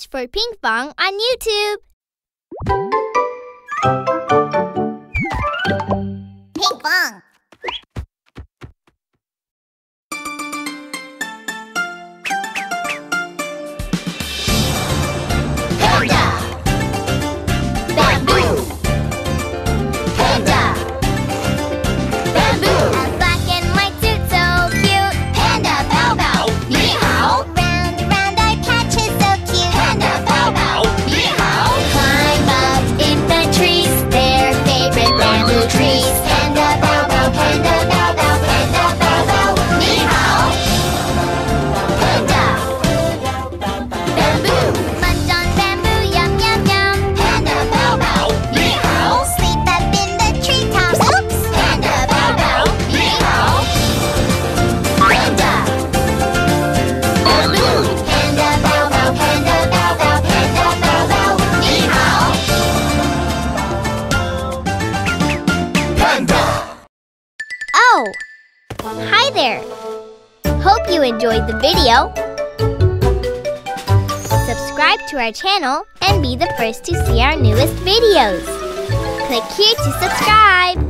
search for Ping pong on YouTube. Ping pong. Panda! Panda! Oh! Hi there! Hope you enjoyed the video. Subscribe to our channel and be the first to see our newest videos. Click here to subscribe.